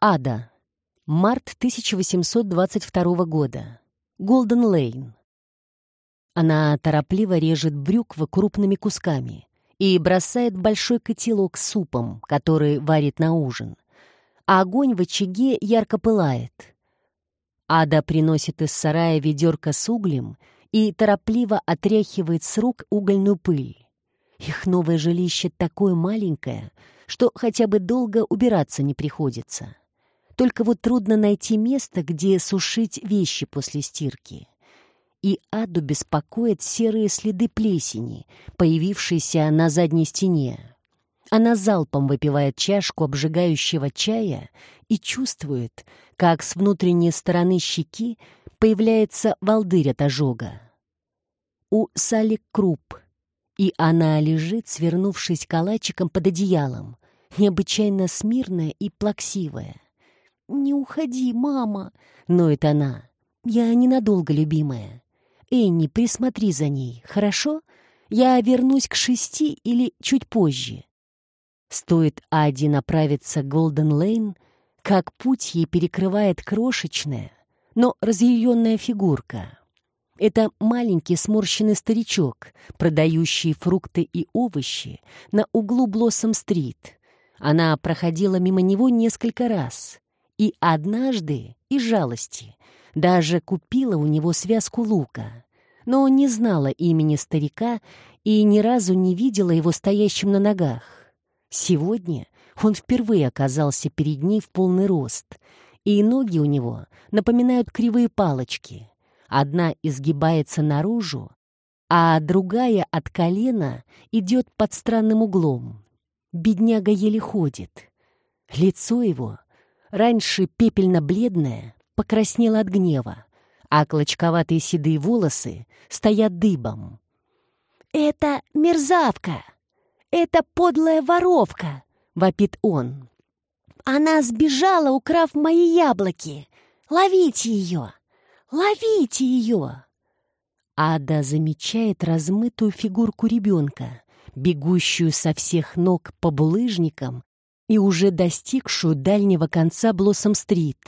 Ада. Март 1822 года. Голден Лейн. Она торопливо режет брюквы крупными кусками и бросает большой котелок с супом, который варит на ужин. А огонь в очаге ярко пылает. Ада приносит из сарая ведерко с углем и торопливо отряхивает с рук угольную пыль. Их новое жилище такое маленькое, что хотя бы долго убираться не приходится. Только вот трудно найти место, где сушить вещи после стирки. И Аду беспокоят серые следы плесени, появившиеся на задней стене. Она залпом выпивает чашку обжигающего чая и чувствует, как с внутренней стороны щеки появляется волдырь от ожога. У Сали круп, и она лежит, свернувшись калачиком под одеялом, необычайно смирная и плаксивая. «Не уходи, мама!» — ноет она. «Я ненадолго, любимая. Энни, присмотри за ней, хорошо? Я вернусь к шести или чуть позже». Стоит Ади направиться к Голден-Лейн, как путь ей перекрывает крошечная, но разъяренная фигурка. Это маленький сморщенный старичок, продающий фрукты и овощи на углу Блоссом-стрит. Она проходила мимо него несколько раз. И однажды, из жалости, даже купила у него связку лука, но не знала имени старика и ни разу не видела его стоящим на ногах. Сегодня он впервые оказался перед ней в полный рост, и ноги у него напоминают кривые палочки. Одна изгибается наружу, а другая от колена идет под странным углом. Бедняга еле ходит. Лицо его раньше пепельно-бледное, покраснело от гнева, а клочковатые седые волосы стоят дыбом. «Это мерзавка! Это подлая воровка!» — вопит он. «Она сбежала, украв мои яблоки! Ловите ее! Ловите ее!» Ада замечает размытую фигурку ребенка, бегущую со всех ног по булыжникам и уже достигшую дальнего конца Блоссом-стрит.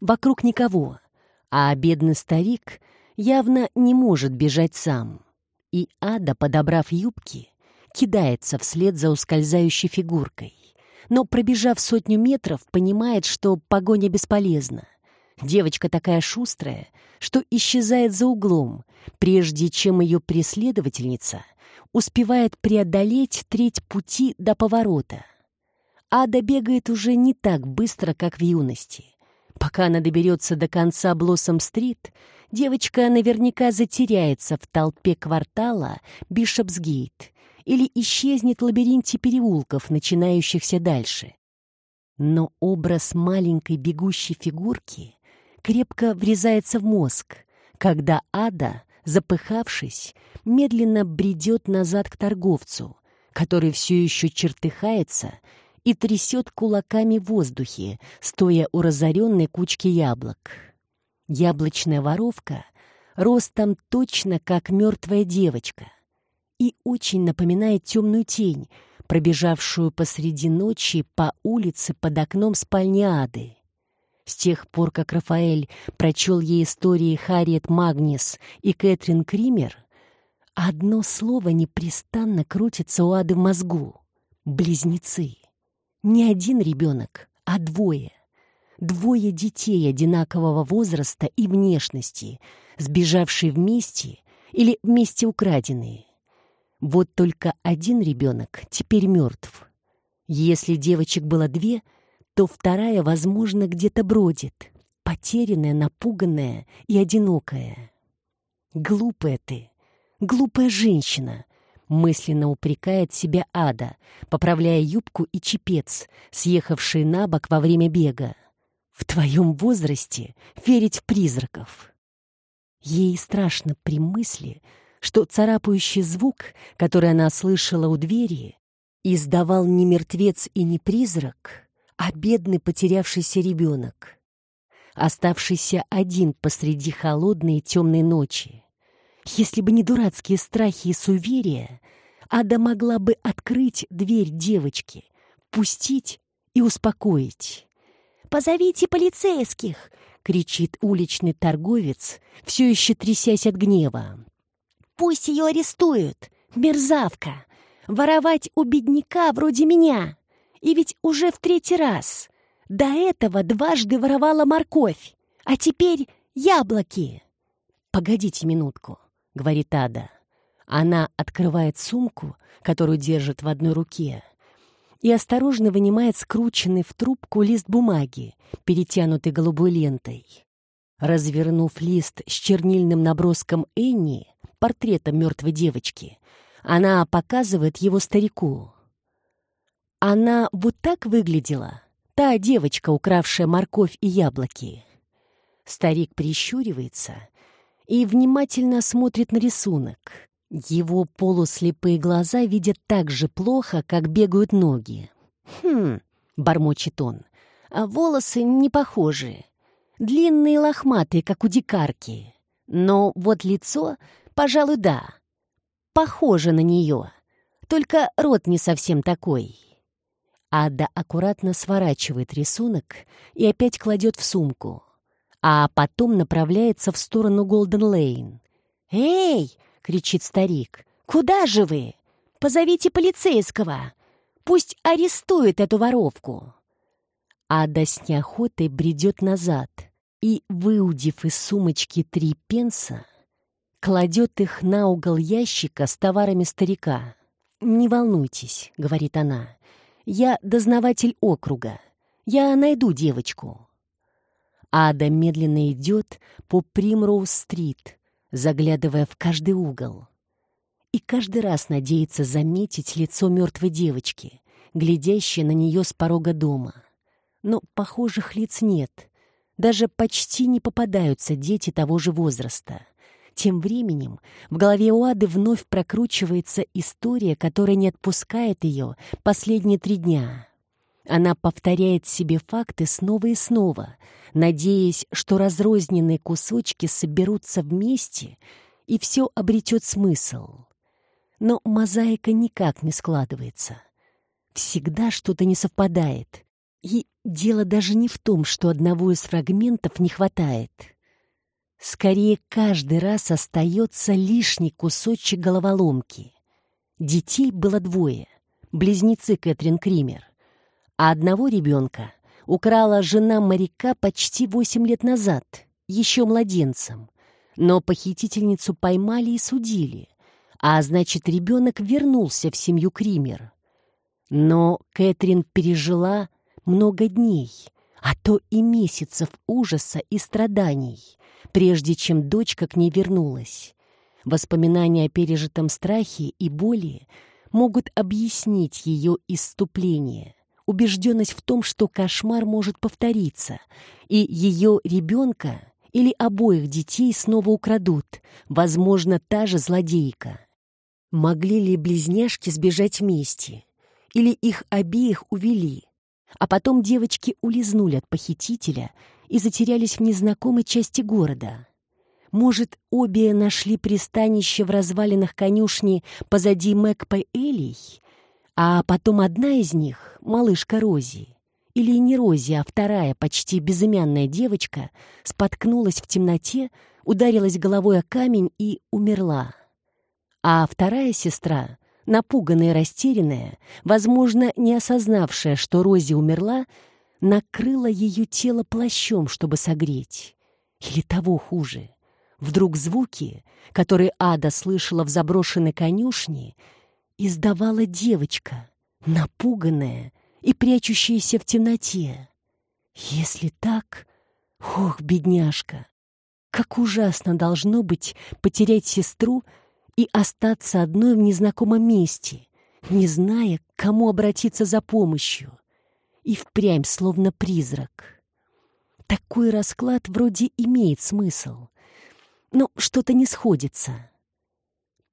Вокруг никого, а бедный старик явно не может бежать сам. И Ада, подобрав юбки, кидается вслед за ускользающей фигуркой. Но, пробежав сотню метров, понимает, что погоня бесполезна. Девочка такая шустрая, что исчезает за углом, прежде чем ее преследовательница успевает преодолеть треть пути до поворота — Ада бегает уже не так быстро, как в юности. Пока она доберется до конца Блоссом-стрит, девочка наверняка затеряется в толпе квартала Бишопсгейт или исчезнет в лабиринте переулков, начинающихся дальше. Но образ маленькой бегущей фигурки крепко врезается в мозг, когда Ада, запыхавшись, медленно бредет назад к торговцу, который все еще чертыхается и трясет кулаками в воздухе, стоя у разоренной кучки яблок. Яблочная воровка ростом точно как мертвая девочка и очень напоминает темную тень, пробежавшую посреди ночи по улице под окном спальни Ады. С тех пор, как Рафаэль прочел ей истории Харриет Магнис и Кэтрин Кример, одно слово непрестанно крутится у Ады в мозгу — близнецы. Не один ребенок, а двое. Двое детей одинакового возраста и внешности, сбежавшие вместе или вместе украденные. Вот только один ребенок теперь мертв. Если девочек было две, то вторая, возможно, где-то бродит, потерянная, напуганная и одинокая. Глупая ты, глупая женщина, мысленно упрекает себя Ада, поправляя юбку и чепец, съехавшие на бок во время бега. В твоем возрасте верить в призраков. Ей страшно при мысли, что царапающий звук, который она слышала у двери, издавал не мертвец и не призрак, а бедный потерявшийся ребенок, оставшийся один посреди холодной и темной ночи. Если бы не дурацкие страхи и суеверия, Ада могла бы открыть дверь девочки, пустить и успокоить. Позовите полицейских!» — кричит уличный торговец, все еще трясясь от гнева. «Пусть ее арестуют! Мерзавка! Воровать у бедняка вроде меня! И ведь уже в третий раз! До этого дважды воровала морковь, а теперь яблоки!» «Погодите минутку», — говорит Ада. Она открывает сумку, которую держит в одной руке, и осторожно вынимает скрученный в трубку лист бумаги, перетянутый голубой лентой. Развернув лист с чернильным наброском Энни, портретом мертвой девочки, она показывает его старику. Она вот так выглядела, та девочка, укравшая морковь и яблоки. Старик прищуривается и внимательно смотрит на рисунок. Его полуслепые глаза видят так же плохо, как бегают ноги. «Хм», — бормочет он, — «а волосы не похожи. Длинные лохматые, как у дикарки. Но вот лицо, пожалуй, да. Похоже на нее. Только рот не совсем такой». Ада аккуратно сворачивает рисунок и опять кладет в сумку, а потом направляется в сторону Голден-Лейн. «Эй!» кричит старик. «Куда же вы? Позовите полицейского! Пусть арестует эту воровку!» Ада с неохотой бредет назад и, выудив из сумочки три пенса, кладет их на угол ящика с товарами старика. «Не волнуйтесь», — говорит она, — «я дознаватель округа. Я найду девочку». Ада медленно идет по Примроуз-стрит, заглядывая в каждый угол. И каждый раз надеется заметить лицо мертвой девочки, глядящей на нее с порога дома. Но похожих лиц нет. Даже почти не попадаются дети того же возраста. Тем временем в голове у Ады вновь прокручивается история, которая не отпускает ее последние три дня. Она повторяет себе факты снова и снова, надеясь, что разрозненные кусочки соберутся вместе и все обретет смысл. Но мозаика никак не складывается. Всегда что-то не совпадает. И дело даже не в том, что одного из фрагментов не хватает. Скорее, каждый раз остается лишний кусочек головоломки. Детей было двое. Близнецы Кэтрин Кример а одного ребенка украла жена моряка почти восемь лет назад, еще младенцем. Но похитительницу поймали и судили, а значит, ребенок вернулся в семью Кример. Но Кэтрин пережила много дней, а то и месяцев ужаса и страданий, прежде чем дочка к ней вернулась. Воспоминания о пережитом страхе и боли могут объяснить ее исступление убежденность в том, что кошмар может повториться, и ее ребенка или обоих детей снова украдут, возможно, та же злодейка. Могли ли близняшки сбежать вместе? Или их обеих увели? А потом девочки улизнули от похитителя и затерялись в незнакомой части города. Может, обе нашли пристанище в развалинах конюшни позади Мэкпа Элей а потом одна из них, малышка Рози, или не Рози, а вторая, почти безымянная девочка, споткнулась в темноте, ударилась головой о камень и умерла. А вторая сестра, напуганная и растерянная, возможно, не осознавшая, что Рози умерла, накрыла ее тело плащом, чтобы согреть. Или того хуже. Вдруг звуки, которые Ада слышала в заброшенной конюшне, издавала девочка, напуганная и прячущаяся в темноте. Если так, ох, бедняжка, как ужасно должно быть потерять сестру и остаться одной в незнакомом месте, не зная, к кому обратиться за помощью, и впрямь словно призрак. Такой расклад вроде имеет смысл, но что-то не сходится.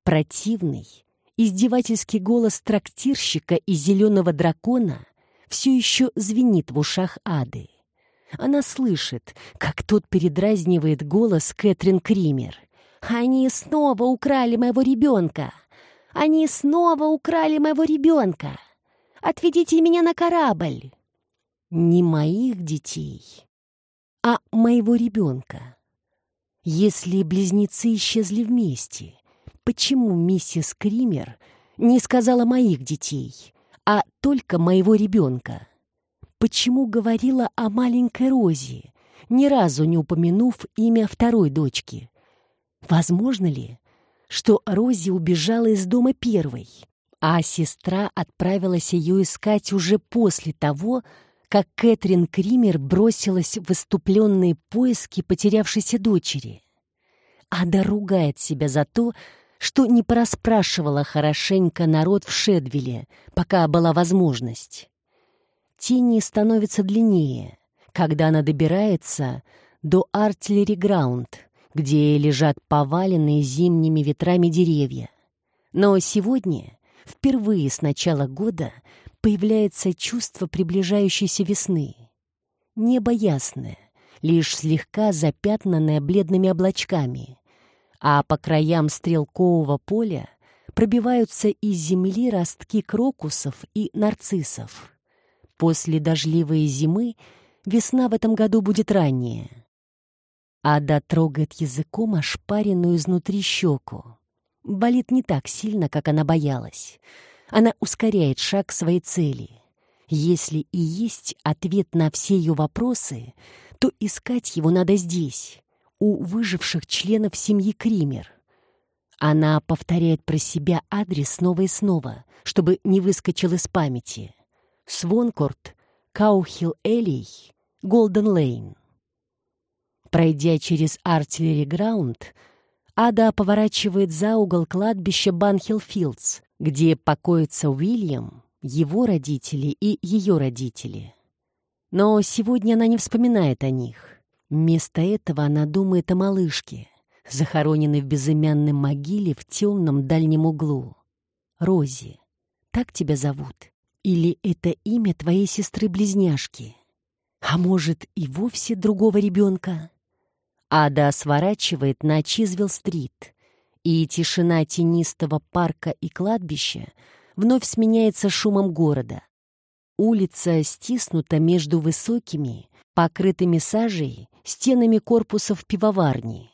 Противный, Издевательский голос трактирщика и зеленого дракона все еще звенит в ушах Ады. Она слышит, как тот передразнивает голос Кэтрин Кример. «Они снова украли моего ребенка! Они снова украли моего ребенка! Отведите меня на корабль!» не моих детей, а моего ребенка. Если близнецы исчезли вместе, почему миссис Кример не сказала моих детей, а только моего ребенка? Почему говорила о маленькой Розе, ни разу не упомянув имя второй дочки? Возможно ли, что Рози убежала из дома первой, а сестра отправилась ее искать уже после того, как Кэтрин Кример бросилась в выступленные поиски потерявшейся дочери. Ада ругает себя за то, что не порасспрашивала хорошенько народ в Шедвилле, пока была возможность. Тени становятся длиннее, когда она добирается до Артиллери Граунд, где лежат поваленные зимними ветрами деревья. Но сегодня, впервые с начала года, появляется чувство приближающейся весны. Небо ясное, лишь слегка запятнанное бледными облачками, а по краям стрелкового поля пробиваются из земли ростки крокусов и нарциссов. После дождливой зимы весна в этом году будет ранняя. Ада трогает языком ошпаренную изнутри щеку. Болит не так сильно, как она боялась — она ускоряет шаг к своей цели. Если и есть ответ на все ее вопросы, то искать его надо здесь, у выживших членов семьи Кример. Она повторяет про себя адрес снова и снова, чтобы не выскочил из памяти. Свонкорт, Каухилл Элей, Голден Лейн. Пройдя через Артиллери Граунд, Ада поворачивает за угол кладбища Банхилл Филдс, где покоятся Уильям, его родители и ее родители. Но сегодня она не вспоминает о них. Вместо этого она думает о малышке, захороненной в безымянной могиле в темном дальнем углу. Рози, так тебя зовут? Или это имя твоей сестры-близняшки? А может, и вовсе другого ребенка? Ада сворачивает на Чизвилл-стрит, и тишина тенистого парка и кладбища вновь сменяется шумом города. Улица стиснута между высокими, покрытыми сажей, стенами корпусов пивоварни.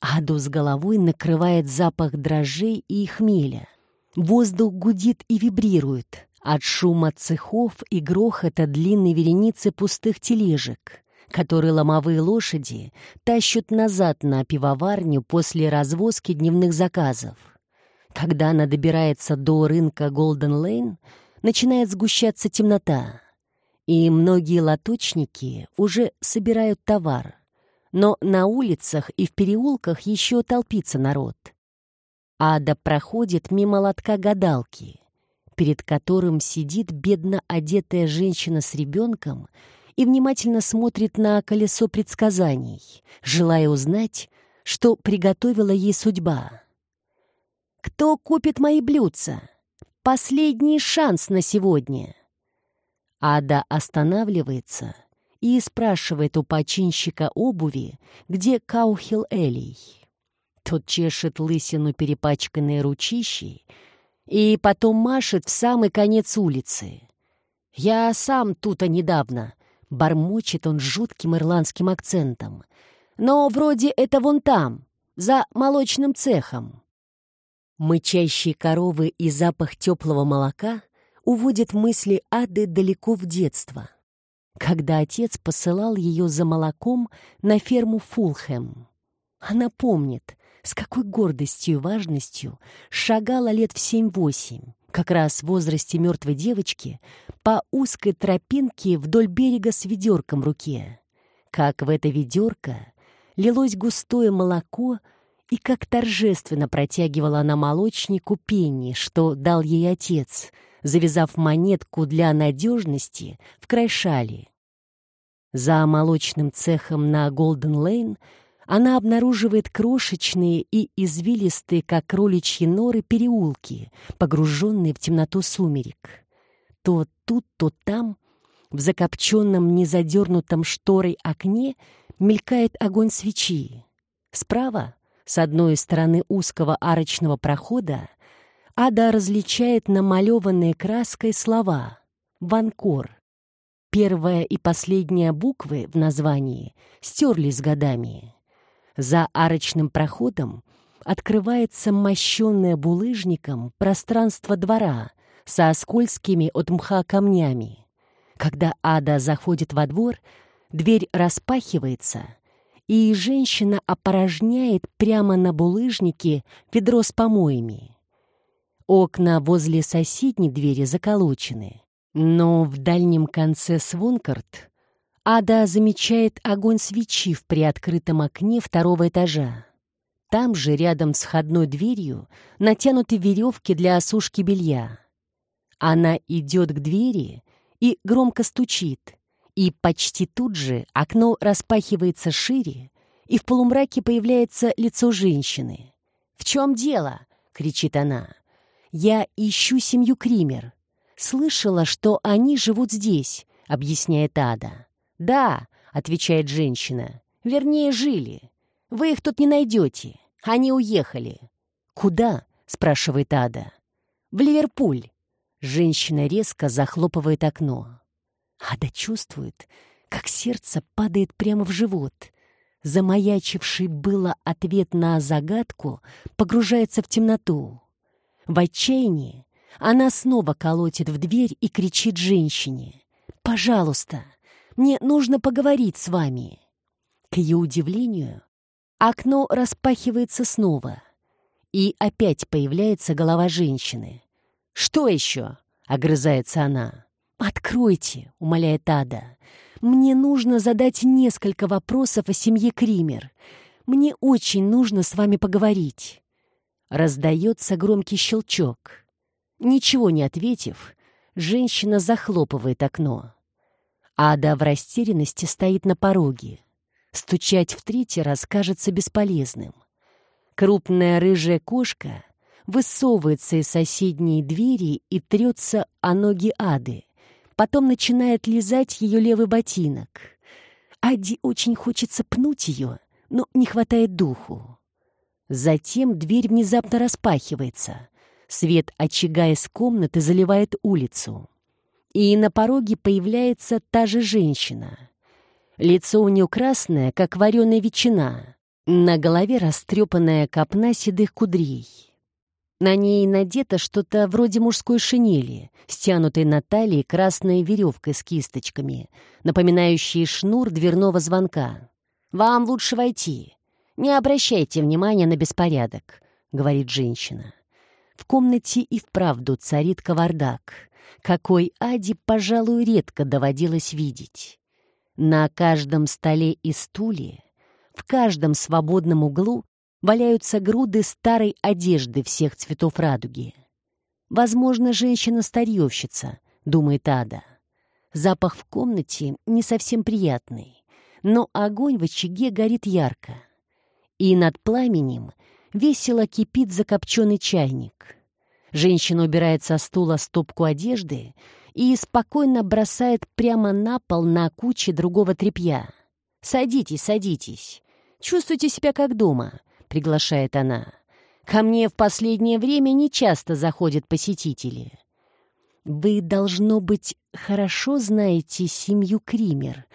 Аду с головой накрывает запах дрожжей и хмеля. Воздух гудит и вибрирует от шума цехов и грохота длинной вереницы пустых тележек который ломовые лошади тащат назад на пивоварню после развозки дневных заказов. Когда она добирается до рынка Голден-Лейн, начинает сгущаться темнота, и многие лоточники уже собирают товар. Но на улицах и в переулках еще толпится народ. Ада проходит мимо лотка гадалки, перед которым сидит бедно одетая женщина с ребенком и внимательно смотрит на колесо предсказаний, желая узнать, что приготовила ей судьба. «Кто купит мои блюдца? Последний шанс на сегодня!» Ада останавливается и спрашивает у починщика обуви, где Каухил Элей. Тот чешет лысину перепачканной ручищей и потом машет в самый конец улицы. «Я сам тут-то недавно», Бормочет он жутким ирландским акцентом. «Но вроде это вон там, за молочным цехом». Мычащие коровы и запах теплого молока уводят мысли Ады далеко в детство, когда отец посылал ее за молоком на ферму Фулхэм. Она помнит, с какой гордостью и важностью шагала лет в семь-восемь, как раз в возрасте мертвой девочки, по узкой тропинке вдоль берега с ведерком в руке. Как в это ведерко лилось густое молоко, и как торжественно протягивала она молочнику пенни, что дал ей отец, завязав монетку для надежности в край шали. За молочным цехом на Голден-Лейн она обнаруживает крошечные и извилистые, как кроличьи норы, переулки, погруженные в темноту сумерек. То тут, то там, в закопченном, незадернутом шторой окне, мелькает огонь свечи. Справа, с одной стороны узкого арочного прохода, Ада различает намалеванные краской слова «Ванкор». Первая и последняя буквы в названии стерлись годами. За арочным проходом открывается мощенное булыжником пространство двора со скользкими от мха камнями. Когда Ада заходит во двор, дверь распахивается, и женщина опорожняет прямо на булыжнике ведро с помоями. Окна возле соседней двери заколочены, но в дальнем конце Свонкарт Ада замечает огонь свечи в приоткрытом окне второго этажа. Там же, рядом с входной дверью, натянуты веревки для осушки белья. Она идет к двери и громко стучит, и почти тут же окно распахивается шире, и в полумраке появляется лицо женщины. «В чем дело?» — кричит она. «Я ищу семью Кример. Слышала, что они живут здесь», — объясняет Ада. «Да», — отвечает женщина. «Вернее, жили. Вы их тут не найдете. Они уехали». «Куда?» — спрашивает Ада. «В Ливерпуль». Женщина резко захлопывает окно. Ада чувствует, как сердце падает прямо в живот. Замаячивший было ответ на загадку погружается в темноту. В отчаянии она снова колотит в дверь и кричит женщине. «Пожалуйста, мне нужно поговорить с вами». К ее удивлению, окно распахивается снова, и опять появляется голова женщины. «Что еще?» — огрызается она. «Откройте», — умоляет Ада. «Мне нужно задать несколько вопросов о семье Кример. Мне очень нужно с вами поговорить». Раздается громкий щелчок. Ничего не ответив, женщина захлопывает окно. Ада в растерянности стоит на пороге. Стучать в третий раз кажется бесполезным. Крупная рыжая кошка высовывается из соседней двери и трется о ноги Ады. Потом начинает лизать ее левый ботинок. Ади очень хочется пнуть ее, но не хватает духу. Затем дверь внезапно распахивается. Свет очага из комнаты заливает улицу. И на пороге появляется та же женщина. Лицо у нее красное, как вареная ветчина. На голове растрепанная копна седых кудрей. На ней надето что-то вроде мужской шинели, стянутой на талии красной веревкой с кисточками, напоминающей шнур дверного звонка. «Вам лучше войти. Не обращайте внимания на беспорядок», — говорит женщина. В комнате и вправду царит кавардак, какой Аде, пожалуй, редко доводилось видеть. На каждом столе и стуле, в каждом свободном углу валяются груды старой одежды всех цветов радуги. «Возможно, женщина-старьевщица», — думает Ада. Запах в комнате не совсем приятный, но огонь в очаге горит ярко. И над пламенем весело кипит закопченный чайник. Женщина убирает со стула стопку одежды и спокойно бросает прямо на пол на куче другого тряпья. «Садитесь, садитесь. Чувствуйте себя как дома. — приглашает она. «Ко мне в последнее время нечасто заходят посетители». «Вы, должно быть, хорошо знаете семью Кример.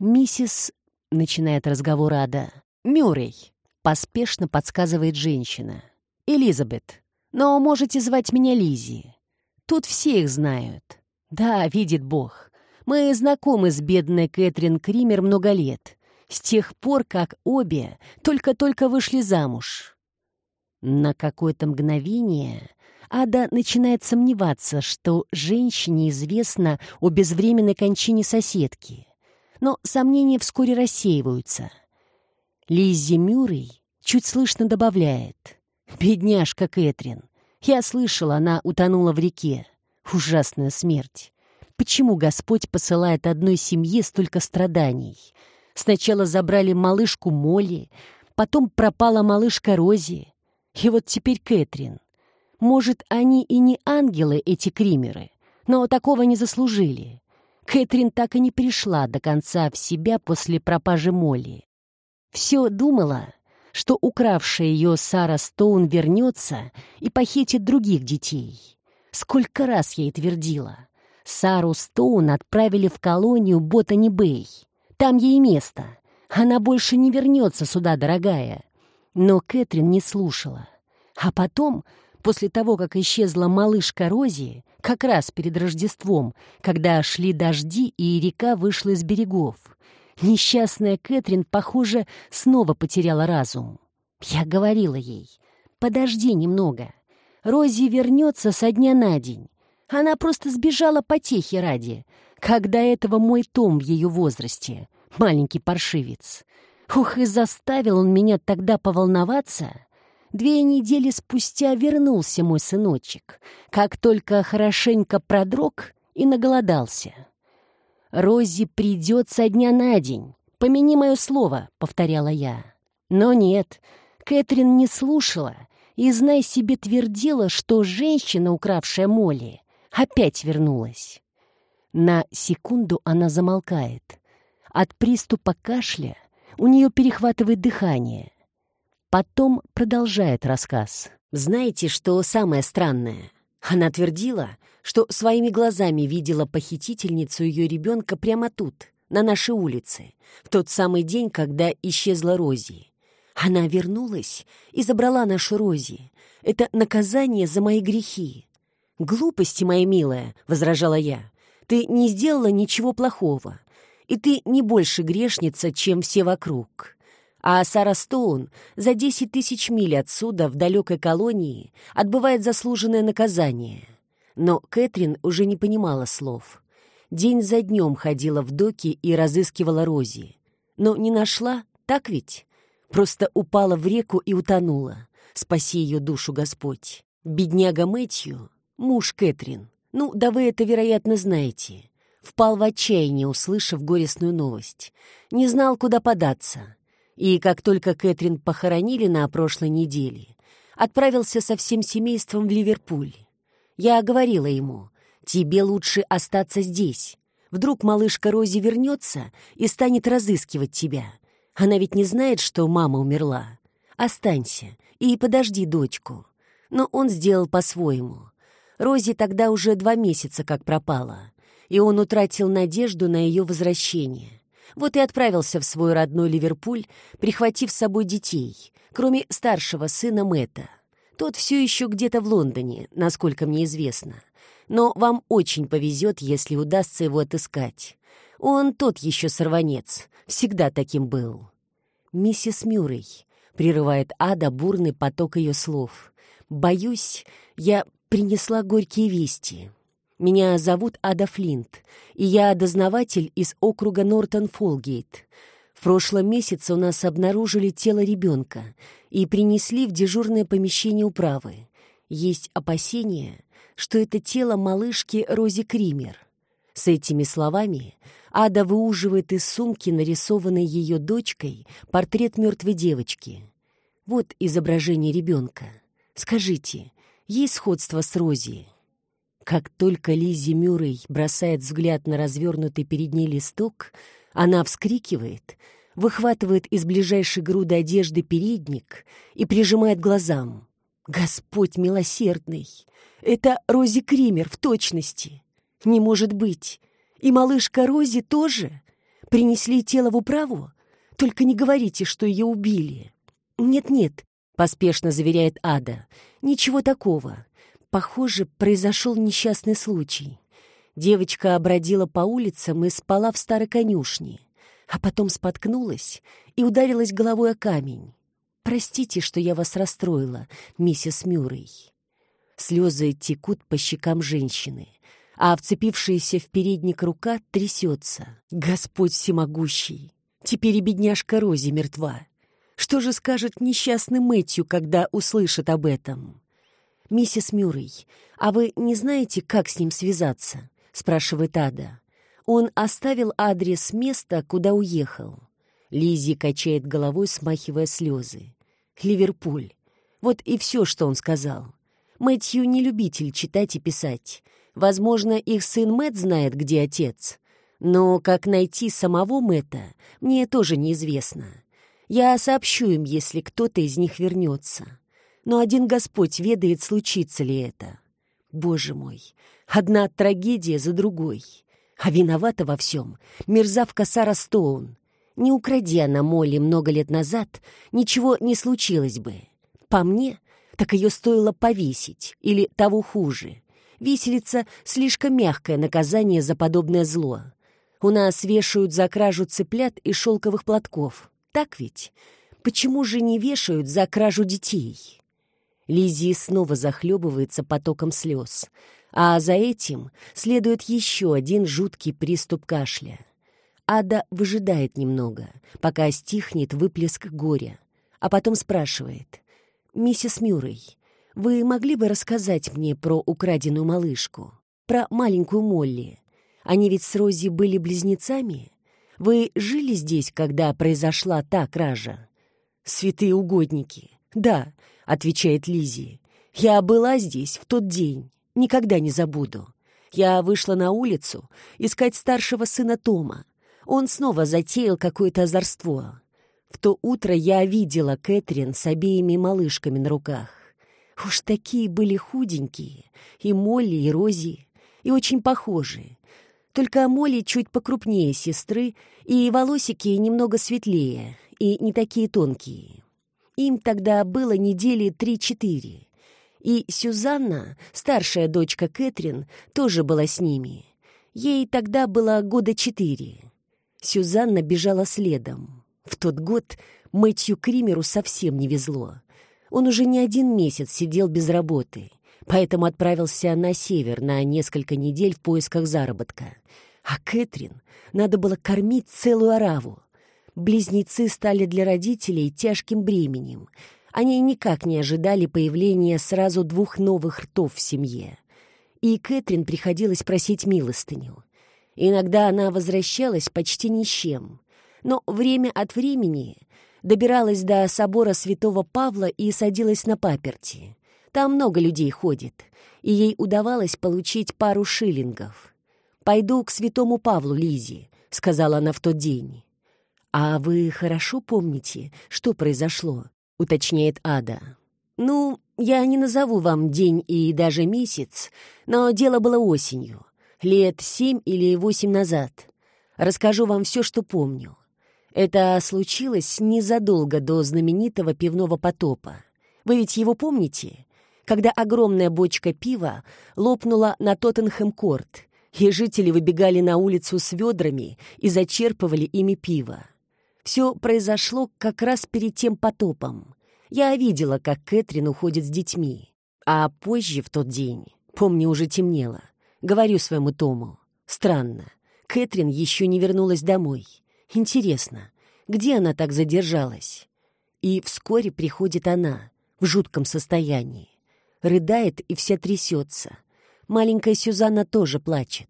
Миссис...» — начинает разговор Ада. «Мюррей», — поспешно подсказывает женщина. «Элизабет. Но можете звать меня Лизи. Тут все их знают. Да, видит Бог. Мы знакомы с бедной Кэтрин Кример много лет с тех пор, как обе только-только вышли замуж. На какое-то мгновение Ада начинает сомневаться, что женщине известно о безвременной кончине соседки. Но сомнения вскоре рассеиваются. Лиззи Мюррей чуть слышно добавляет. «Бедняжка Кэтрин. Я слышала, она утонула в реке. Ужасная смерть. Почему Господь посылает одной семье столько страданий?» Сначала забрали малышку Молли, потом пропала малышка Рози. И вот теперь Кэтрин. Может, они и не ангелы, эти кримеры, но такого не заслужили. Кэтрин так и не пришла до конца в себя после пропажи Молли. Все думала, что укравшая ее Сара Стоун вернется и похитит других детей. Сколько раз я ей твердила. Сару Стоун отправили в колонию Ботани-Бэй. Там ей место. Она больше не вернется сюда, дорогая. Но Кэтрин не слушала. А потом, после того, как исчезла малышка Рози, как раз перед Рождеством, когда шли дожди и река вышла из берегов, несчастная Кэтрин, похоже, снова потеряла разум. Я говорила ей, подожди немного. Рози вернется со дня на день. Она просто сбежала потехи ради. Когда этого мой Том в ее возрасте, маленький паршивец. Ух, и заставил он меня тогда поволноваться. Две недели спустя вернулся мой сыночек, как только хорошенько продрог и наголодался. «Рози придет со дня на день. Помяни мое слово», — повторяла я. Но нет, Кэтрин не слушала и, знай себе, твердила, что женщина, укравшая Молли, опять вернулась. На секунду она замолкает. От приступа кашля у нее перехватывает дыхание. Потом продолжает рассказ. Знаете, что самое странное? Она твердила, что своими глазами видела похитительницу ее ребенка прямо тут, на нашей улице, в тот самый день, когда исчезла Рози. Она вернулась и забрала нашу Рози. Это наказание за мои грехи. «Глупости, моя милая», — возражала я. «Ты не сделала ничего плохого, и ты не больше грешница, чем все вокруг». А Сара Стоун за десять тысяч миль отсюда, в далекой колонии, отбывает заслуженное наказание. Но Кэтрин уже не понимала слов. День за днем ходила в доки и разыскивала Рози. Но не нашла, так ведь? Просто упала в реку и утонула. Спаси ее душу, Господь. Бедняга Мэтью Муж Кэтрин. Ну, да вы это, вероятно, знаете. Впал в отчаяние, услышав горестную новость. Не знал, куда податься. И как только Кэтрин похоронили на прошлой неделе, отправился со всем семейством в Ливерпуль. Я говорила ему, тебе лучше остаться здесь. Вдруг малышка Рози вернется и станет разыскивать тебя. Она ведь не знает, что мама умерла. Останься и подожди дочку. Но он сделал по-своему. Рози тогда уже два месяца как пропала, и он утратил надежду на ее возвращение. Вот и отправился в свой родной Ливерпуль, прихватив с собой детей, кроме старшего сына Мэтта. Тот все еще где-то в Лондоне, насколько мне известно. Но вам очень повезет, если удастся его отыскать. Он тот еще сорванец, всегда таким был. «Миссис Мюррей», — прерывает Ада бурный поток ее слов. «Боюсь, я принесла горькие вести. Меня зовут Ада Флинт, и я дознаватель из округа Нортон-Фолгейт. В прошлом месяце у нас обнаружили тело ребенка и принесли в дежурное помещение управы. Есть опасения, что это тело малышки Рози Кример. С этими словами Ада выуживает из сумки, нарисованной ее дочкой, портрет мертвой девочки. Вот изображение ребенка. Скажите, есть сходство с Рози. Как только Лиззи Мюррей бросает взгляд на развернутый перед ней листок, она вскрикивает, выхватывает из ближайшей груды одежды передник и прижимает глазам. «Господь милосердный! Это Рози Кример в точности! Не может быть! И малышка Рози тоже? Принесли тело в управу? Только не говорите, что ее убили!» «Нет-нет, — поспешно заверяет Ада. «Ничего такого. Похоже, произошел несчастный случай. Девочка обродила по улицам и спала в старой конюшне, а потом споткнулась и ударилась головой о камень. Простите, что я вас расстроила, миссис Мюррей». Слезы текут по щекам женщины, а вцепившаяся в передник рука трясется. «Господь всемогущий! Теперь и бедняжка Рози мертва!» Что же скажет несчастный Мэтью, когда услышит об этом? «Миссис Мюррей, а вы не знаете, как с ним связаться?» — спрашивает Ада. Он оставил адрес места, куда уехал. Лизи качает головой, смахивая слезы. «Ливерпуль. Вот и все, что он сказал. Мэтью не любитель читать и писать. Возможно, их сын Мэтт знает, где отец. Но как найти самого Мэтта, мне тоже неизвестно. Я сообщу им, если кто-то из них вернется. Но один Господь ведает, случится ли это. Боже мой, одна трагедия за другой. А виновата во всем мерзавка Сара Стоун. Не укради она Молли много лет назад, ничего не случилось бы. По мне, так ее стоило повесить, или того хуже. Виселица — слишком мягкое наказание за подобное зло. У нас вешают за кражу цыплят и шелковых платков. Так ведь? Почему же не вешают за кражу детей? Лиззи снова захлебывается потоком слез. А за этим следует еще один жуткий приступ кашля. Ада выжидает немного, пока стихнет выплеск горя, а потом спрашивает. «Миссис Мюррей, вы могли бы рассказать мне про украденную малышку? Про маленькую Молли? Они ведь с Рози были близнецами? Вы жили здесь, когда произошла та кража?» «Святые угодники! Да!» — отвечает Лизи. «Я была здесь в тот день. Никогда не забуду. Я вышла на улицу искать старшего сына Тома. Он снова затеял какое-то озорство. В то утро я видела Кэтрин с обеими малышками на руках. Уж такие были худенькие, и Молли, и Рози, и очень похожие. Только Молли чуть покрупнее сестры, и волосики немного светлее, и не такие тонкие. Им тогда было недели три-четыре. И Сюзанна, старшая дочка Кэтрин, тоже была с ними. Ей тогда было года четыре. Сюзанна бежала следом. В тот год Мэтью Кримеру совсем не везло. Он уже не один месяц сидел без работы, поэтому отправился на север на несколько недель в поисках заработка. А Кэтрин надо было кормить целую ораву. Близнецы стали для родителей тяжким бременем. Они никак не ожидали появления сразу двух новых ртов в семье. И Кэтрин приходилось просить милостыню. Иногда она возвращалась почти ни с чем, но время от времени добиралась до собора святого Павла и садилась на паперти. Там много людей ходит, и ей удавалось получить пару шиллингов. «Пойду к святому Павлу, Лизи», — сказала она в тот день. «А вы хорошо помните, что произошло?» — уточняет Ада. «Ну, я не назову вам день и даже месяц, но дело было осенью лет семь или восемь назад. Расскажу вам все, что помню. Это случилось незадолго до знаменитого пивного потопа. Вы ведь его помните? Когда огромная бочка пива лопнула на Тоттенхэм-корт, и жители выбегали на улицу с ведрами и зачерпывали ими пиво. Все произошло как раз перед тем потопом. Я видела, как Кэтрин уходит с детьми. А позже, в тот день, помню, уже темнело — Говорю своему Тому. Странно. Кэтрин еще не вернулась домой. Интересно, где она так задержалась? И вскоре приходит она, в жутком состоянии. Рыдает и вся трясется. Маленькая Сюзанна тоже плачет.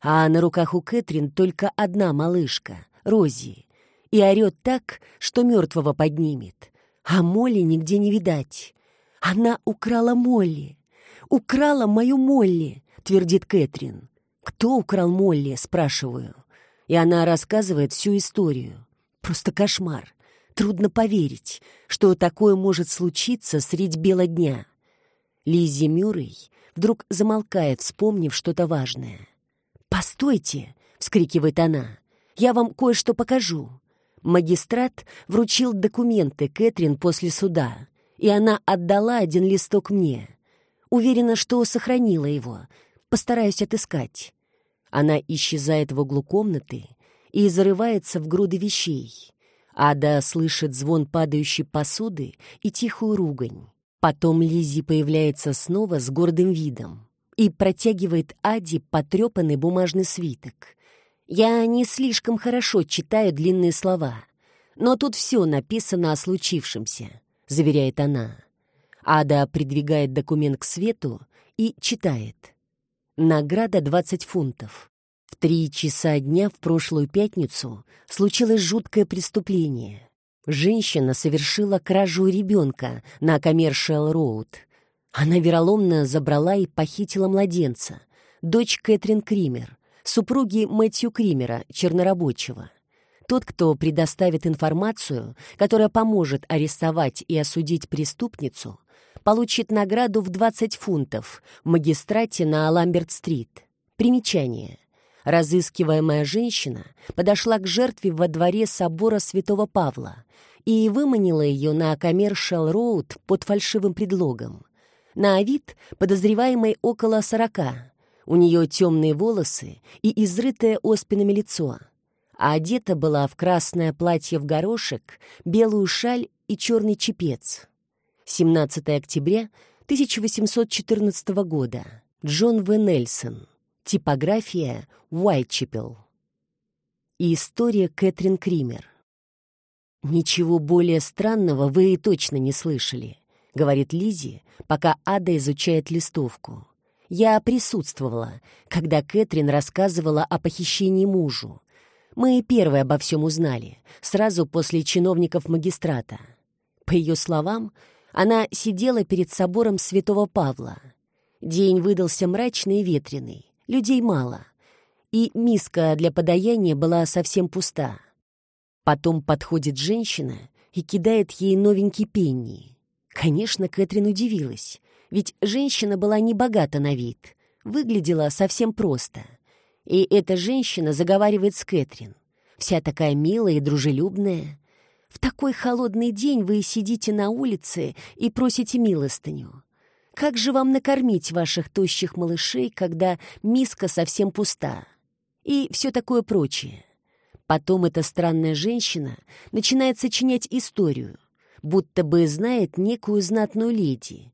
А на руках у Кэтрин только одна малышка, Рози. И орет так, что мертвого поднимет. А Молли нигде не видать. Она украла Молли. Украла мою Молли. — твердит Кэтрин. «Кто украл Молли?» — спрашиваю. И она рассказывает всю историю. Просто кошмар. Трудно поверить, что такое может случиться средь бела дня. Лиззи Мюррей вдруг замолкает, вспомнив что-то важное. «Постойте!» — вскрикивает она. «Я вам кое-что покажу». Магистрат вручил документы Кэтрин после суда, и она отдала один листок мне. Уверена, что сохранила его, Постараюсь отыскать. Она исчезает в углу комнаты и зарывается в груды вещей. Ада слышит звон падающей посуды и тихую ругань. Потом Лизи появляется снова с гордым видом и протягивает Аде потрепанный бумажный свиток. Я не слишком хорошо читаю длинные слова, но тут все написано о случившемся, заверяет она. Ада придвигает документ к свету и читает. Награда 20 фунтов. В три часа дня в прошлую пятницу случилось жуткое преступление. Женщина совершила кражу ребенка на Коммершиал Роуд. Она вероломно забрала и похитила младенца, дочь Кэтрин Кример, супруги Мэтью Кримера, чернорабочего. Тот, кто предоставит информацию, которая поможет арестовать и осудить преступницу, получит награду в 20 фунтов в магистрате на Ламберт-стрит. Примечание. Разыскиваемая женщина подошла к жертве во дворе собора святого Павла и выманила ее на Коммершал-роуд под фальшивым предлогом. На вид подозреваемой около сорока. У нее темные волосы и изрытое оспинами лицо. А одета была в красное платье в горошек, белую шаль и черный чепец. 17 октября 1814 года. Джон В. Нельсон. Типография Уайтчепел. И история Кэтрин Кример. «Ничего более странного вы и точно не слышали», — говорит Лизи, пока Ада изучает листовку. «Я присутствовала, когда Кэтрин рассказывала о похищении мужу. Мы первые обо всем узнали, сразу после чиновников магистрата. По ее словам, она сидела перед собором святого Павла. День выдался мрачный и ветреный, людей мало, и миска для подаяния была совсем пуста. Потом подходит женщина и кидает ей новенький пенни. Конечно, Кэтрин удивилась, ведь женщина была не богата на вид, выглядела совсем просто. И эта женщина заговаривает с Кэтрин, вся такая милая и дружелюбная. В такой холодный день вы сидите на улице и просите милостыню. Как же вам накормить ваших тощих малышей, когда миска совсем пуста? И все такое прочее. Потом эта странная женщина начинает сочинять историю, будто бы знает некую знатную леди.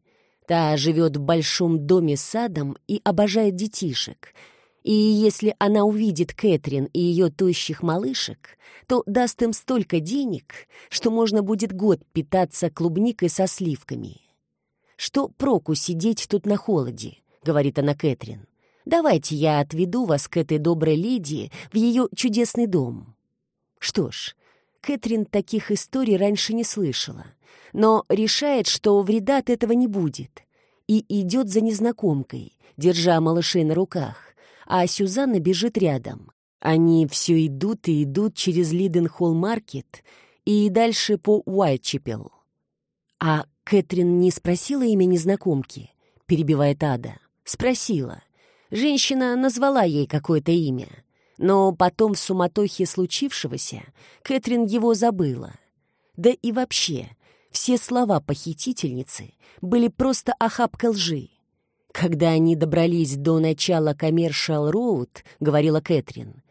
Та живет в большом доме с садом и обожает детишек — и если она увидит Кэтрин и ее тощих малышек, то даст им столько денег, что можно будет год питаться клубникой со сливками. «Что проку сидеть тут на холоде?» — говорит она Кэтрин. «Давайте я отведу вас к этой доброй леди в ее чудесный дом». Что ж, Кэтрин таких историй раньше не слышала, но решает, что вреда от этого не будет, и идет за незнакомкой, держа малышей на руках а Сюзанна бежит рядом. Они все идут и идут через Лиденхолл-маркет и дальше по Уайтчепел. «А Кэтрин не спросила имя незнакомки?» — перебивает Ада. «Спросила. Женщина назвала ей какое-то имя. Но потом в суматохе случившегося Кэтрин его забыла. Да и вообще, все слова похитительницы были просто охапка лжи. Когда они добрались до начала Коммершал Роуд, говорила Кэтрин,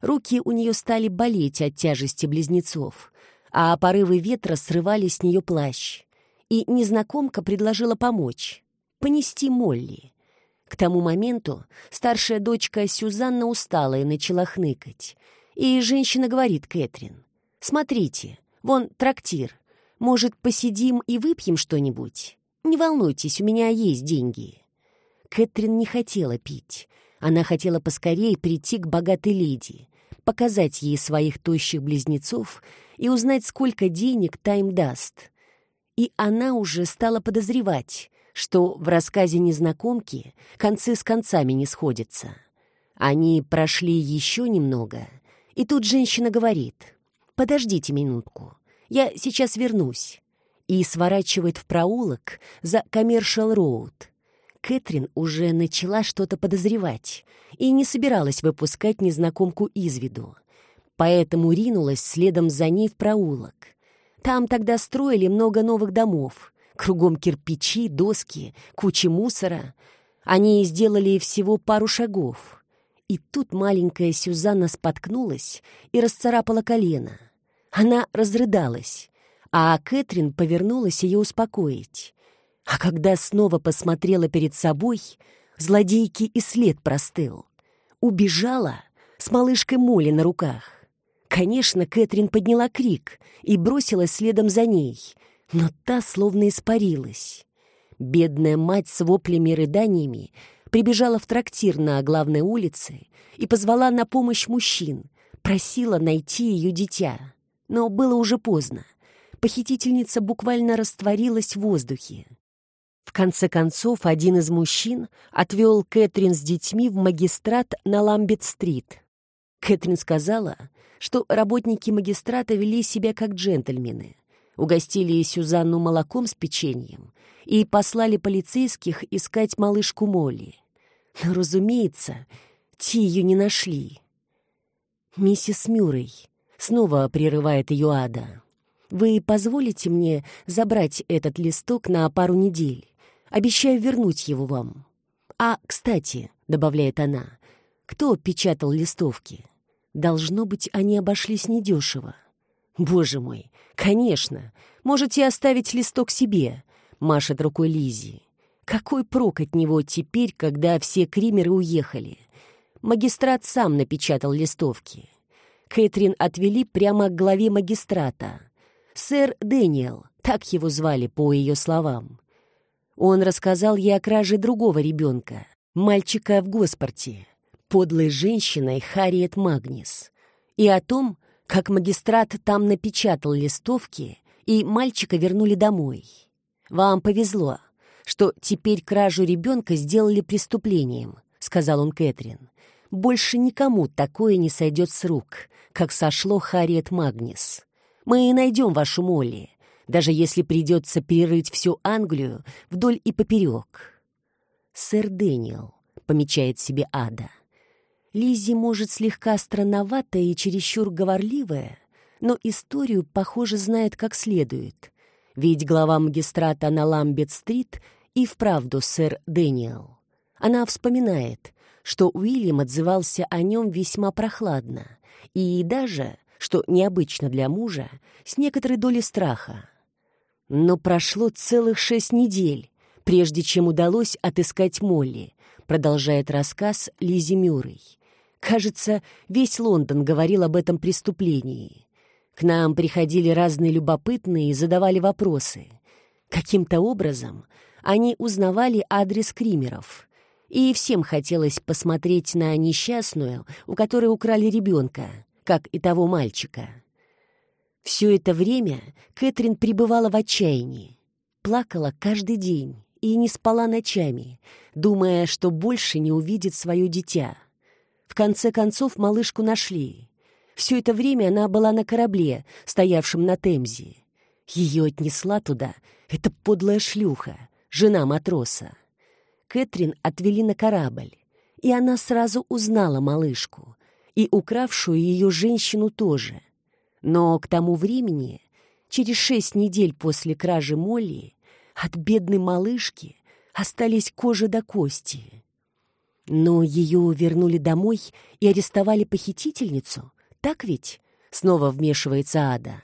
руки у нее стали болеть от тяжести близнецов, а порывы ветра срывали с нее плащ. И незнакомка предложила помочь, понести Молли. К тому моменту старшая дочка Сюзанна устала и начала хныкать. И женщина говорит Кэтрин, «Смотрите, вон трактир. Может, посидим и выпьем что-нибудь? Не волнуйтесь, у меня есть деньги». Кэтрин не хотела пить. Она хотела поскорее прийти к богатой леди, показать ей своих тощих близнецов и узнать, сколько денег та им даст. И она уже стала подозревать, что в рассказе незнакомки концы с концами не сходятся. Они прошли еще немного, и тут женщина говорит, «Подождите минутку, я сейчас вернусь», и сворачивает в проулок за Коммершал-Роуд. Кэтрин уже начала что-то подозревать и не собиралась выпускать незнакомку из виду. Поэтому ринулась следом за ней в проулок. Там тогда строили много новых домов. Кругом кирпичи, доски, кучи мусора. Они сделали всего пару шагов. И тут маленькая Сюзанна споткнулась и расцарапала колено. Она разрыдалась, а Кэтрин повернулась ее успокоить. А когда снова посмотрела перед собой, злодейки и след простыл. Убежала с малышкой Молли на руках. Конечно, Кэтрин подняла крик и бросилась следом за ней, но та словно испарилась. Бедная мать с воплями и рыданиями прибежала в трактир на главной улице и позвала на помощь мужчин, просила найти ее дитя. Но было уже поздно. Похитительница буквально растворилась в воздухе. В конце концов, один из мужчин отвел Кэтрин с детьми в магистрат на Ламбет-стрит. Кэтрин сказала, что работники магистрата вели себя как джентльмены. Угостили Сюзанну молоком с печеньем и послали полицейских искать малышку Молли. Но, разумеется, ее не нашли. «Миссис Мюррей», — снова прерывает ее Ада, — «вы позволите мне забрать этот листок на пару недель? Обещаю вернуть его вам». «А, кстати», — добавляет она, — «кто печатал листовки? Должно быть, они обошлись недешево». «Боже мой, конечно, можете оставить листок себе», — машет рукой Лизи. «Какой прок от него теперь, когда все кримеры уехали?» Магистрат сам напечатал листовки. Кэтрин отвели прямо к главе магистрата. Сэр Дэниел, так его звали по ее словам. Он рассказал ей о краже другого ребенка, мальчика в Госпорте, подлой женщиной Харриет Магнис, и о том, как магистрат там напечатал листовки, и мальчика вернули домой. «Вам повезло, что теперь кражу ребенка сделали преступлением», — сказал он Кэтрин. «Больше никому такое не сойдет с рук, как сошло Харриет Магнис. Мы найдем вашу Молли, даже если придется перерыть всю Англию вдоль и поперек». «Сэр Дэниел», — помечает себе Ада, — Лиззи, может, слегка странноватая и чересчур говорливая, но историю, похоже, знает как следует. Ведь глава магистрата на Ламбет-стрит и вправду сэр Дэниел. Она вспоминает, что Уильям отзывался о нем весьма прохладно и даже, что необычно для мужа, с некоторой долей страха. Но прошло целых шесть недель, прежде чем удалось отыскать Молли, продолжает рассказ Лизи Мюррей. Кажется, весь Лондон говорил об этом преступлении. К нам приходили разные любопытные и задавали вопросы. Каким-то образом они узнавали адрес кримеров. И всем хотелось посмотреть на несчастную, у которой украли ребенка, как и того мальчика. Все это время Кэтрин пребывала в отчаянии. Плакала каждый день и не спала ночами, думая, что больше не увидит свое дитя — в конце концов малышку нашли. Все это время она была на корабле, стоявшем на Темзе. Ее отнесла туда эта подлая шлюха, жена матроса. Кэтрин отвели на корабль, и она сразу узнала малышку, и укравшую ее женщину тоже. Но к тому времени, через шесть недель после кражи Молли, от бедной малышки остались кожа до кости. Но ее вернули домой и арестовали похитительницу, так ведь? Снова вмешивается Ада.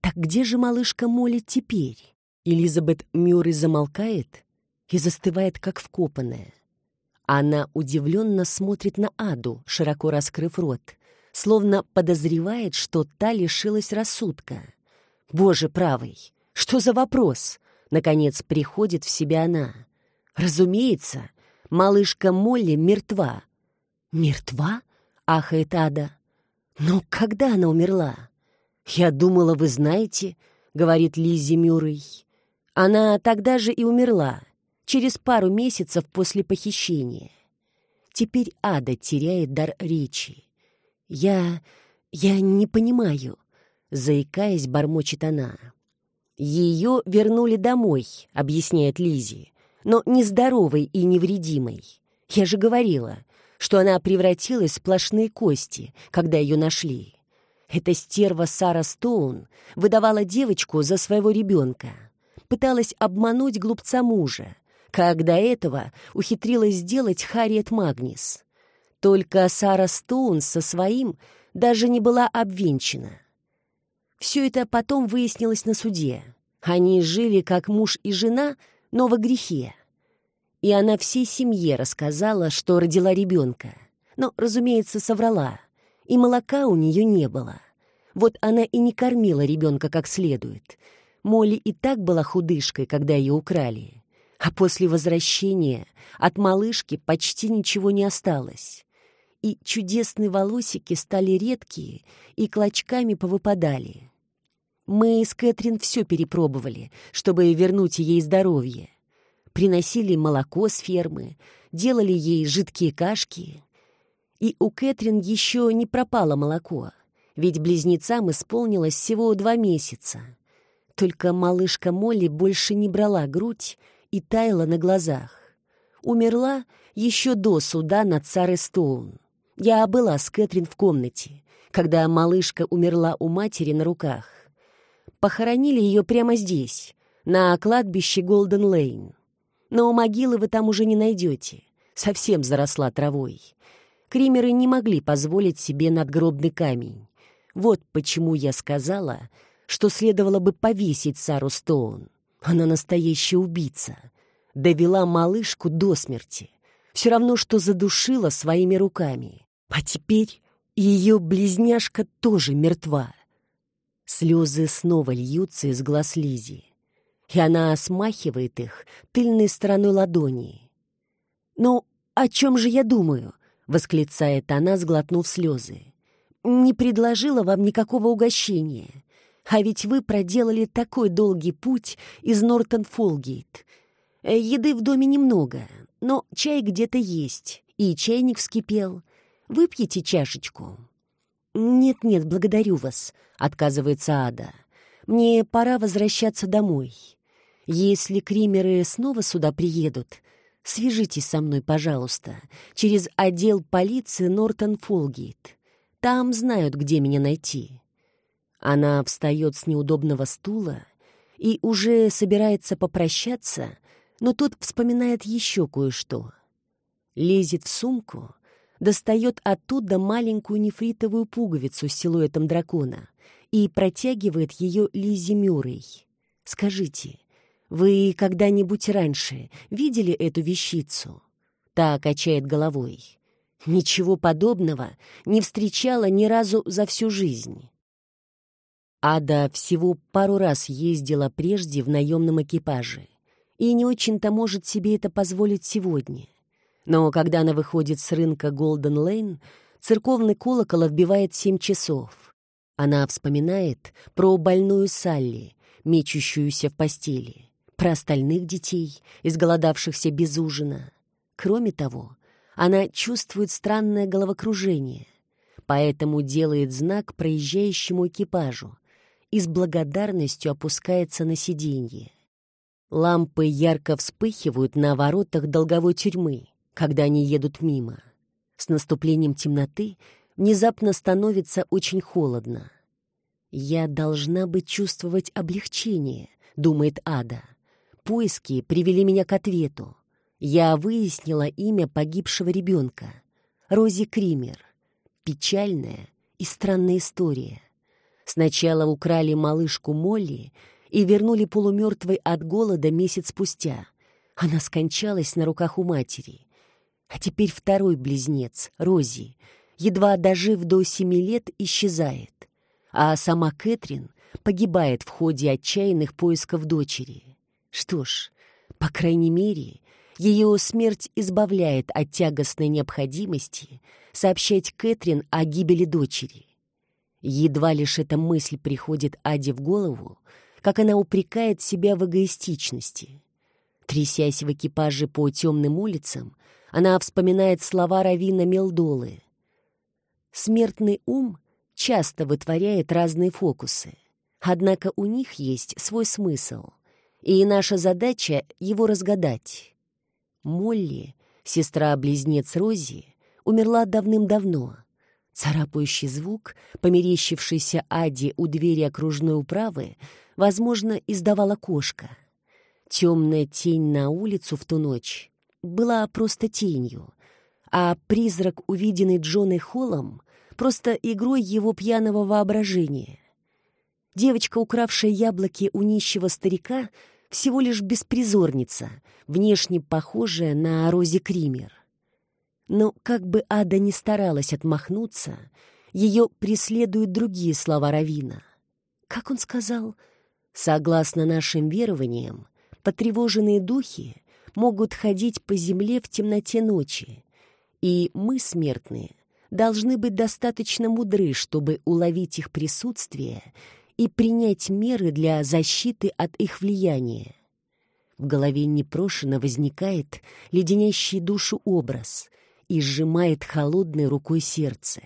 Так где же малышка Молли теперь? Элизабет Мюррей замолкает и застывает, как вкопанная. Она удивленно смотрит на Аду, широко раскрыв рот, словно подозревает, что та лишилась рассудка. «Боже правый! Что за вопрос?» Наконец приходит в себя она. «Разумеется, малышка Молли мертва». «Мертва?» — ахает Ада. «Но когда она умерла?» «Я думала, вы знаете», — говорит Лиззи Мюррей. «Она тогда же и умерла, через пару месяцев после похищения. Теперь Ада теряет дар речи. Я... я не понимаю», — заикаясь, бормочет она. «Ее вернули домой», — объясняет Лизи но нездоровой и невредимой. Я же говорила, что она превратилась в сплошные кости, когда ее нашли. Эта стерва Сара Стоун выдавала девочку за своего ребенка, пыталась обмануть глупца мужа, как до этого ухитрилась сделать Харриет Магнис. Только Сара Стоун со своим даже не была обвенчана. Все это потом выяснилось на суде. Они жили как муж и жена — но во грехе. И она всей семье рассказала, что родила ребенка. Но, разумеется, соврала. И молока у нее не было. Вот она и не кормила ребенка как следует. Молли и так была худышкой, когда ее украли. А после возвращения от малышки почти ничего не осталось. И чудесные волосики стали редкие и клочками повыпадали. Мы с Кэтрин все перепробовали, чтобы вернуть ей здоровье. Приносили молоко с фермы, делали ей жидкие кашки. И у Кэтрин еще не пропало молоко, ведь близнецам исполнилось всего два месяца. Только малышка Молли больше не брала грудь и таяла на глазах. Умерла еще до суда над Сарой Стоун. Я была с Кэтрин в комнате, когда малышка умерла у матери на руках. Похоронили ее прямо здесь, на кладбище Голден Лейн. Но могилы вы там уже не найдете, совсем заросла травой. Кримеры не могли позволить себе надгробный камень. Вот почему я сказала, что следовало бы повесить Сару Стоун. Она настоящая убийца. Довела малышку до смерти. Все равно, что задушила своими руками. А теперь ее близняшка тоже мертва. Слезы снова льются из глаз Лизи, и она смахивает их тыльной стороной ладони. «Ну, о чем же я думаю?» — восклицает она, сглотнув слезы. «Не предложила вам никакого угощения. А ведь вы проделали такой долгий путь из Нортон-Фолгейт. Э, еды в доме немного, но чай где-то есть, и чайник вскипел. Выпьете чашечку?» «Нет-нет, благодарю вас», — отказывается Ада. «Мне пора возвращаться домой. Если кримеры снова сюда приедут, свяжитесь со мной, пожалуйста, через отдел полиции Нортон-Фолгейт. Там знают, где меня найти». Она встает с неудобного стула и уже собирается попрощаться, но тут вспоминает еще кое-что. Лезет в сумку достает оттуда маленькую нефритовую пуговицу с силуэтом дракона и протягивает ее Лизе Мюррей. «Скажите, вы когда-нибудь раньше видели эту вещицу?» Та качает головой. «Ничего подобного не встречала ни разу за всю жизнь». Ада всего пару раз ездила прежде в наемном экипаже и не очень-то может себе это позволить сегодня. Но когда она выходит с рынка Голден Лейн, церковный колокол отбивает семь часов. Она вспоминает про больную Салли, мечущуюся в постели, про остальных детей, изголодавшихся без ужина. Кроме того, она чувствует странное головокружение, поэтому делает знак проезжающему экипажу и с благодарностью опускается на сиденье. Лампы ярко вспыхивают на воротах долговой тюрьмы, когда они едут мимо. С наступлением темноты внезапно становится очень холодно. «Я должна бы чувствовать облегчение», — думает Ада. «Поиски привели меня к ответу. Я выяснила имя погибшего ребенка. Рози Кример. Печальная и странная история. Сначала украли малышку Молли и вернули полумертвой от голода месяц спустя. Она скончалась на руках у матери. А теперь второй близнец, Рози, едва дожив до семи лет, исчезает. А сама Кэтрин погибает в ходе отчаянных поисков дочери. Что ж, по крайней мере, ее смерть избавляет от тягостной необходимости сообщать Кэтрин о гибели дочери. Едва лишь эта мысль приходит Аде в голову, как она упрекает себя в эгоистичности. Трясясь в экипаже по темным улицам, она вспоминает слова Равина Мелдолы. «Смертный ум часто вытворяет разные фокусы, однако у них есть свой смысл, и наша задача — его разгадать». Молли, сестра-близнец Рози, умерла давным-давно. Царапающий звук, померещившийся Аде у двери окружной управы, возможно, издавала кошка. Темная тень на улицу в ту ночь была просто тенью, а призрак, увиденный Джоной Холлом, просто игрой его пьяного воображения. Девочка, укравшая яблоки у нищего старика, всего лишь беспризорница, внешне похожая на Рози Кример. Но как бы Ада ни старалась отмахнуться, ее преследуют другие слова Равина. Как он сказал, согласно нашим верованиям, потревоженные духи могут ходить по земле в темноте ночи, и мы, смертные, должны быть достаточно мудры, чтобы уловить их присутствие и принять меры для защиты от их влияния. В голове непрошено возникает леденящий душу образ и сжимает холодной рукой сердце.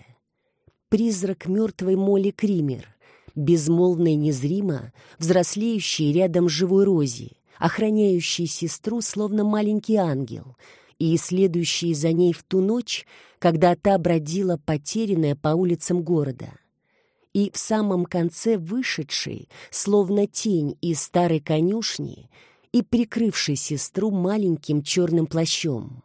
Призрак мертвой Молли Кример, безмолвно и незримо взрослеющей рядом живой Рози, охраняющей сестру, словно маленький ангел, и следующей за ней в ту ночь, когда та бродила потерянная по улицам города. И в самом конце вышедшей, словно тень из старой конюшни, и прикрывшей сестру маленьким черным плащом.